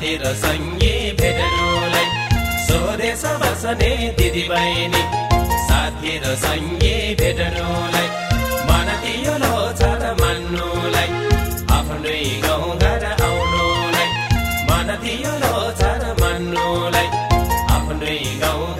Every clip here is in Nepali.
साथी र सङ्गी भेट्नुलाई स्वदेश बस्ने दिदी बहिनी साथी र सङ्गी भेट्नुलाई मन थियो लोचर मान्नुलाई आफ्नै गाउँ घर आउनुलाई मन थियो लोचर मान्नुलाई आफ्नै गाउँ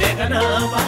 జగనామా